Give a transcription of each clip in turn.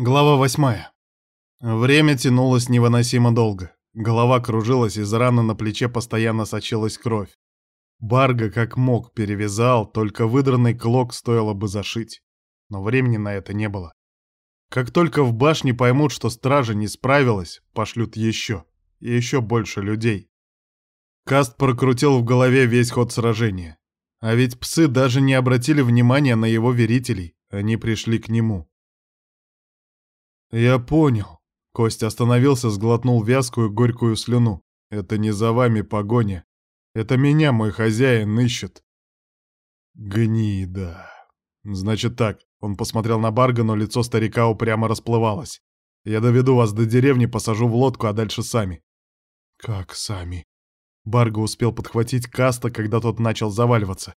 Глава восьмая. Время тянулось невыносимо долго. Голова кружилась, из раны на плече постоянно сочилась кровь. Барга как мог перевязал, только выдранный клок стоило бы зашить. Но времени на это не было. Как только в башне поймут, что стража не справилась, пошлют еще. И еще больше людей. Каст прокрутил в голове весь ход сражения. А ведь псы даже не обратили внимания на его верителей. Они пришли к нему. «Я понял». Костя остановился, сглотнул вязкую горькую слюну. «Это не за вами погоня. Это меня мой хозяин ищет». «Гнида». «Значит так». Он посмотрел на Барга, но лицо старика упрямо расплывалось. «Я доведу вас до деревни, посажу в лодку, а дальше сами». «Как сами?» Барга успел подхватить Каста, когда тот начал заваливаться.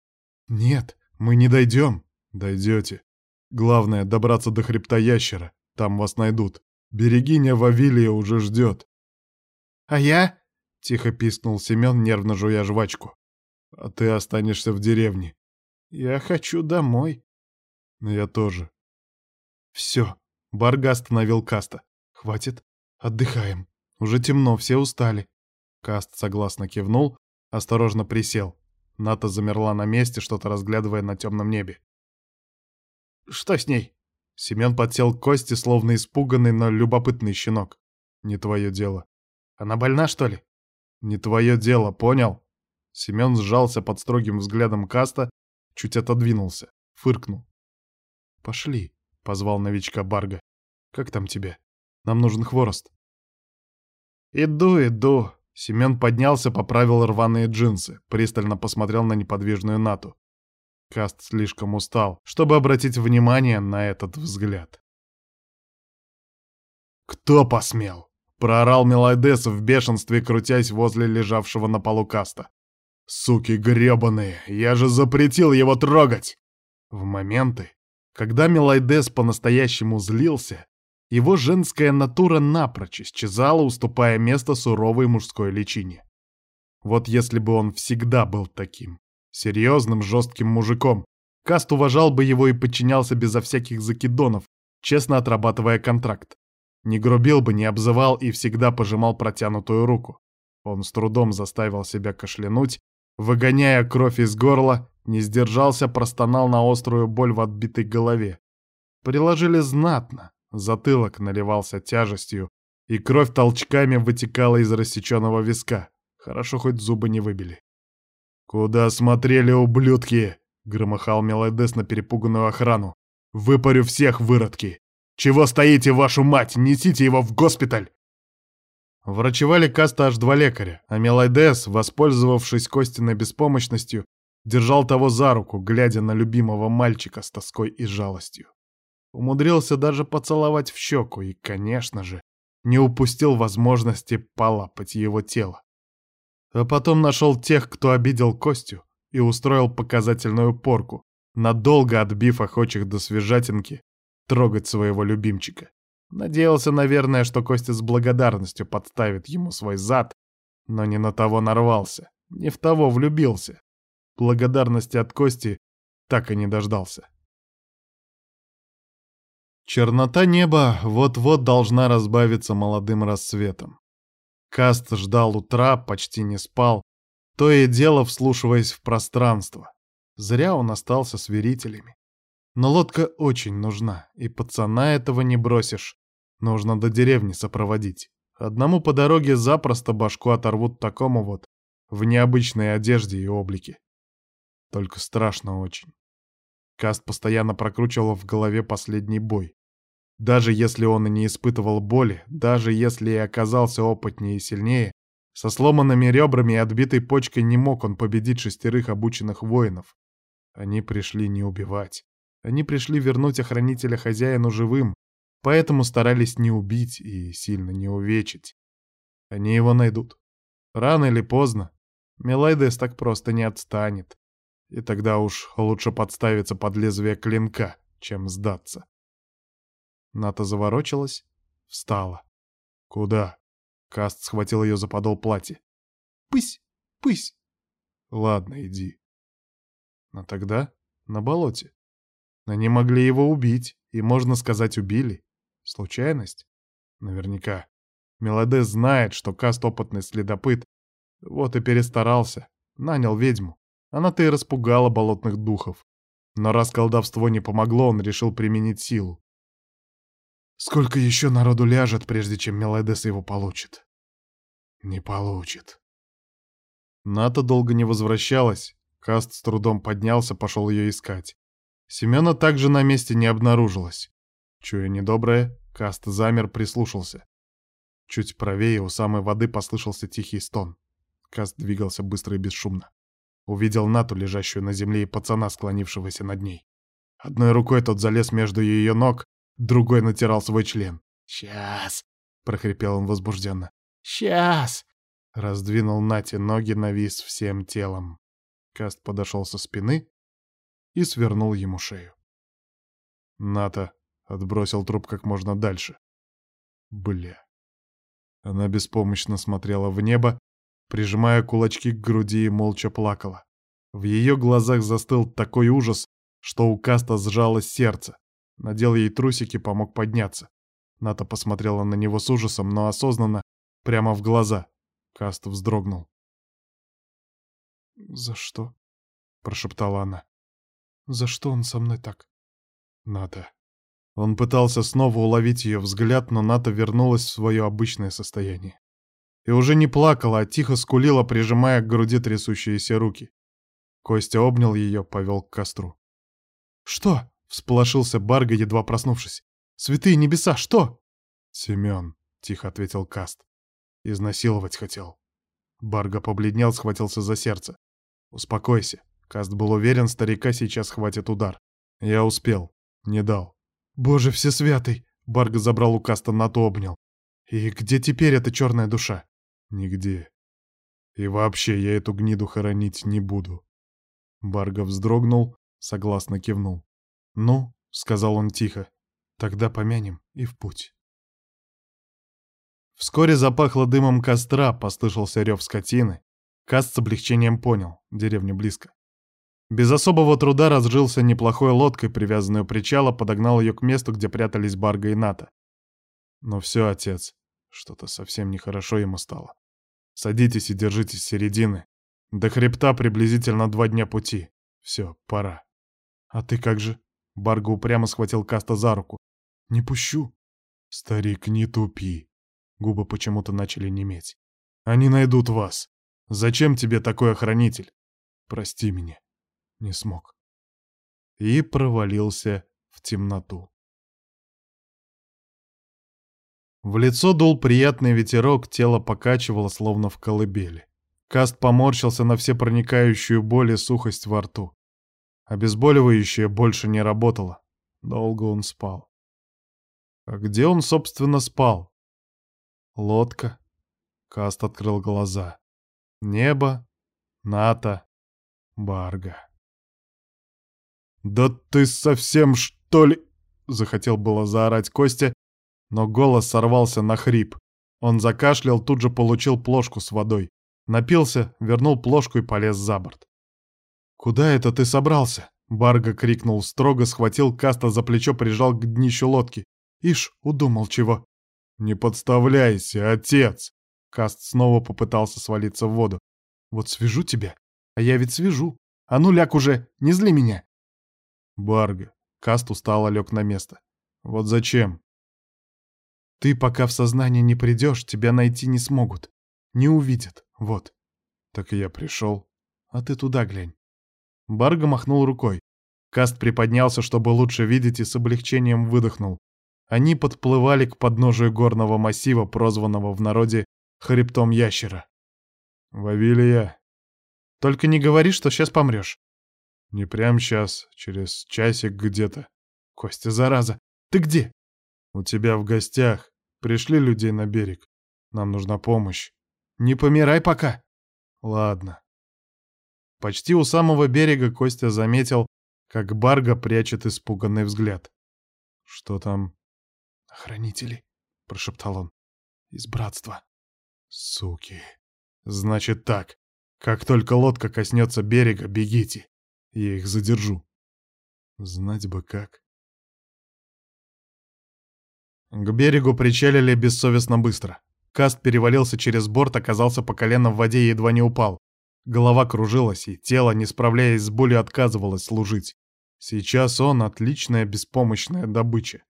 «Нет, мы не дойдем». «Дойдете. Главное — добраться до хребта ящера. Там вас найдут. Берегиня Вавилия уже ждет. А я? Тихо пискнул Семен, нервно жуя жвачку. А ты останешься в деревне. Я хочу домой. Я тоже. Все. Барга остановил Каста. Хватит. Отдыхаем. Уже темно, все устали. Каст согласно кивнул, осторожно присел. Ната замерла на месте, что-то разглядывая на темном небе. «Что с ней?» Семен подсел к Косте, словно испуганный, но любопытный щенок. Не твое дело. Она больна, что ли? Не твое дело, понял? Семен сжался под строгим взглядом Каста, чуть отодвинулся, фыркнул. «Пошли», — позвал новичка Барга. «Как там тебе? Нам нужен хворост». «Иду, иду», Семен поднялся, поправил рваные джинсы, пристально посмотрел на неподвижную Нату. Каст слишком устал, чтобы обратить внимание на этот взгляд. «Кто посмел?» — проорал Мелайдес в бешенстве, крутясь возле лежавшего на полу Каста. «Суки грёбаные, я же запретил его трогать!» В моменты, когда Мелайдес по-настоящему злился, его женская натура напрочь исчезала, уступая место суровой мужской личине. Вот если бы он всегда был таким, Серьезным, жестким мужиком. Каст уважал бы его и подчинялся безо всяких закидонов, честно отрабатывая контракт. Не грубил бы, не обзывал и всегда пожимал протянутую руку. Он с трудом заставил себя кашлянуть, выгоняя кровь из горла, не сдержался, простонал на острую боль в отбитой голове. Приложили знатно, затылок наливался тяжестью, и кровь толчками вытекала из рассеченного виска. Хорошо, хоть зубы не выбили. «Куда смотрели, ублюдки?» — громыхал Мелодес на перепуганную охрану. «Выпарю всех, выродки! Чего стоите, вашу мать? Несите его в госпиталь!» Врачевали каста аж два лекаря, а Мелайдес, воспользовавшись Костиной беспомощностью, держал того за руку, глядя на любимого мальчика с тоской и жалостью. Умудрился даже поцеловать в щеку и, конечно же, не упустил возможности полапать его тело. А потом нашел тех, кто обидел Костю, и устроил показательную порку, надолго отбив охочих до свежатинки трогать своего любимчика. Надеялся, наверное, что Костя с благодарностью подставит ему свой зад, но не на того нарвался, не в того влюбился. Благодарности от Кости так и не дождался. Чернота неба вот-вот должна разбавиться молодым рассветом. Каст ждал утра, почти не спал, то и дело вслушиваясь в пространство. Зря он остался с верителями. Но лодка очень нужна, и пацана этого не бросишь. Нужно до деревни сопроводить. Одному по дороге запросто башку оторвут такому вот, в необычной одежде и облике. Только страшно очень. Каст постоянно прокручивал в голове последний бой. Даже если он и не испытывал боли, даже если и оказался опытнее и сильнее, со сломанными ребрами и отбитой почкой не мог он победить шестерых обученных воинов. Они пришли не убивать. Они пришли вернуть охранителя хозяину живым, поэтому старались не убить и сильно не увечить. Они его найдут. Рано или поздно. Мелайдес так просто не отстанет. И тогда уж лучше подставиться под лезвие клинка, чем сдаться. Ната заворочилась, встала. «Куда?» Каст схватил ее за подол платья. «Пысь! Пысь!» «Ладно, иди». Но тогда на болоте. Они могли его убить, и, можно сказать, убили. Случайность? Наверняка. Мелодес знает, что Каст опытный следопыт. Вот и перестарался. Нанял ведьму. Она-то и распугала болотных духов. Но раз колдовство не помогло, он решил применить силу. Сколько еще народу ляжет, прежде чем Мелодес его получит? Не получит. Ната долго не возвращалась. Каст с трудом поднялся, пошел ее искать. Семена также на месте не обнаружилось. Чуя недоброе, Каст замер, прислушался. Чуть правее у самой воды послышался тихий стон. Каст двигался быстро и бесшумно. Увидел Нату, лежащую на земле, и пацана, склонившегося над ней. Одной рукой тот залез между ее ног, другой натирал свой член. «Сейчас!» — прохрипел он возбужденно. «Сейчас!» — раздвинул Нате ноги, навис всем телом. Каст подошел со спины и свернул ему шею. Ната отбросил труп как можно дальше. Бля. Она беспомощно смотрела в небо, прижимая кулачки к груди и молча плакала. В ее глазах застыл такой ужас, что у Каста сжалось сердце. Надел ей трусики, помог подняться. Ната посмотрела на него с ужасом, но осознанно, прямо в глаза. Каст вздрогнул. «За что?» — прошептала она. «За что он со мной так?» «Ната, он пытался снова уловить ее взгляд, но Ната вернулась в свое обычное состояние. И уже не плакала, а тихо скулила, прижимая к груди трясущиеся руки. Костя обнял ее, повел к костру. «Что?» — всполошился Барга, едва проснувшись. «Святые небеса, что?» «Семен», — тихо ответил Каст. «Изнасиловать хотел». Барга побледнел, схватился за сердце. «Успокойся». Каст был уверен, старика сейчас хватит удар. Я успел. Не дал. «Боже всесвятый!» — Барга забрал у Каста Нату обнял. «И где теперь эта черная душа?» «Нигде. И вообще я эту гниду хоронить не буду». Барга вздрогнул, согласно кивнул. «Ну», — сказал он тихо, — «тогда помянем и в путь». Вскоре запахло дымом костра, послышался рев скотины. Каст с облегчением понял, деревня близко. Без особого труда разжился неплохой лодкой, привязанной у причала, подогнал ее к месту, где прятались Барга и Ната. Но все, отец, что-то совсем нехорошо ему стало. Садитесь и держитесь середины. До хребта приблизительно два дня пути. Все, пора. А ты как же? Барга упрямо схватил Каста за руку. Не пущу. Старик, не тупи. Губы почему-то начали неметь. Они найдут вас. Зачем тебе такой охранитель? Прости меня не смог. И провалился в темноту. В лицо дул приятный ветерок, тело покачивало, словно в колыбели. Каст поморщился на всепроникающую боль и сухость во рту. Обезболивающее больше не работало. Долго он спал. А где он, собственно, спал? Лодка. Каст открыл глаза. Небо. Ната. Барга. «Да ты совсем что ли...» — захотел было заорать Костя, но голос сорвался на хрип. Он закашлял, тут же получил плошку с водой. Напился, вернул плошку и полез за борт. «Куда это ты собрался?» — Барга крикнул строго, схватил Каста за плечо, прижал к днищу лодки. «Ишь, удумал чего». «Не подставляйся, отец!» Каст снова попытался свалиться в воду. «Вот свяжу тебя. А я ведь свяжу. А ну ляг уже, не зли меня!» Барга. Каст устало лег на место. Вот зачем? Ты пока в сознание не придешь, тебя найти не смогут. Не увидят. Вот. Так и я пришел. А ты туда глянь. Барга махнул рукой. Каст приподнялся, чтобы лучше видеть, и с облегчением выдохнул. Они подплывали к подножию горного массива, прозванного в народе хребтом ящера. «Вавилия, только не говори, что сейчас помрешь. Не прям сейчас, через часик где-то. Костя, зараза, ты где? У тебя в гостях. Пришли людей на берег. Нам нужна помощь. Не помирай пока. Ладно. Почти у самого берега Костя заметил, как Барга прячет испуганный взгляд. Что там? Охранители, прошептал он. Из братства. Суки. Значит так. Как только лодка коснется берега, бегите. Я их задержу. Знать бы как. К берегу причалили бессовестно быстро. Каст перевалился через борт, оказался по колено в воде и едва не упал. Голова кружилась, и тело, не справляясь с болью, отказывалось служить. Сейчас он — отличная беспомощная добыча.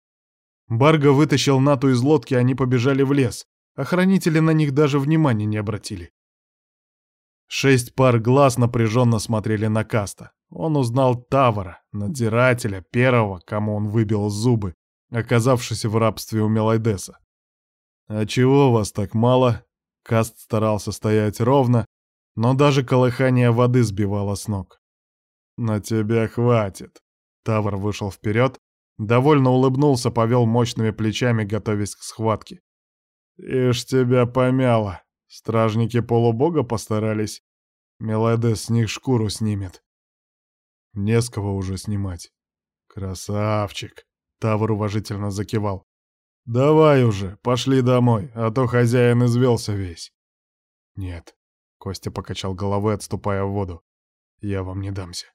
Барго вытащил Нату из лодки, они побежали в лес. Охранители на них даже внимания не обратили. Шесть пар глаз напряженно смотрели на Каста. Он узнал Тавара, надзирателя, первого, кому он выбил зубы, оказавшийся в рабстве у Мелайдеса. «А чего вас так мало?» Каст старался стоять ровно, но даже колыхание воды сбивало с ног. «На тебя хватит!» Тавр вышел вперед, довольно улыбнулся, повел мощными плечами, готовясь к схватке. «Ишь тебя помяло! Стражники полубога постарались. Меледес с них шкуру снимет». «Не с кого уже снимать». «Красавчик!» — Тавр уважительно закивал. «Давай уже, пошли домой, а то хозяин извелся весь». «Нет», — Костя покачал головой, отступая в воду. «Я вам не дамся».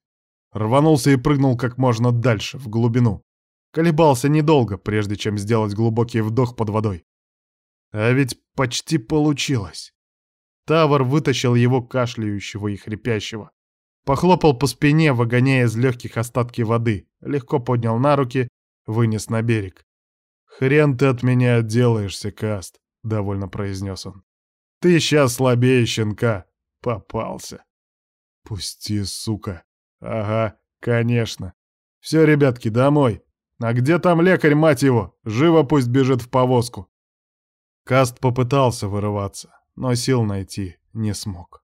Рванулся и прыгнул как можно дальше, в глубину. Колебался недолго, прежде чем сделать глубокий вдох под водой. А ведь почти получилось. Тавр вытащил его кашляющего и хрипящего. Похлопал по спине, выгоняя из легких остатки воды, легко поднял на руки, вынес на берег. «Хрен ты от меня отделаешься, Каст», — довольно произнес он. «Ты сейчас слабее щенка. Попался». «Пусти, сука». «Ага, конечно. Все, ребятки, домой. А где там лекарь, мать его? Живо пусть бежит в повозку». Каст попытался вырываться, но сил найти не смог.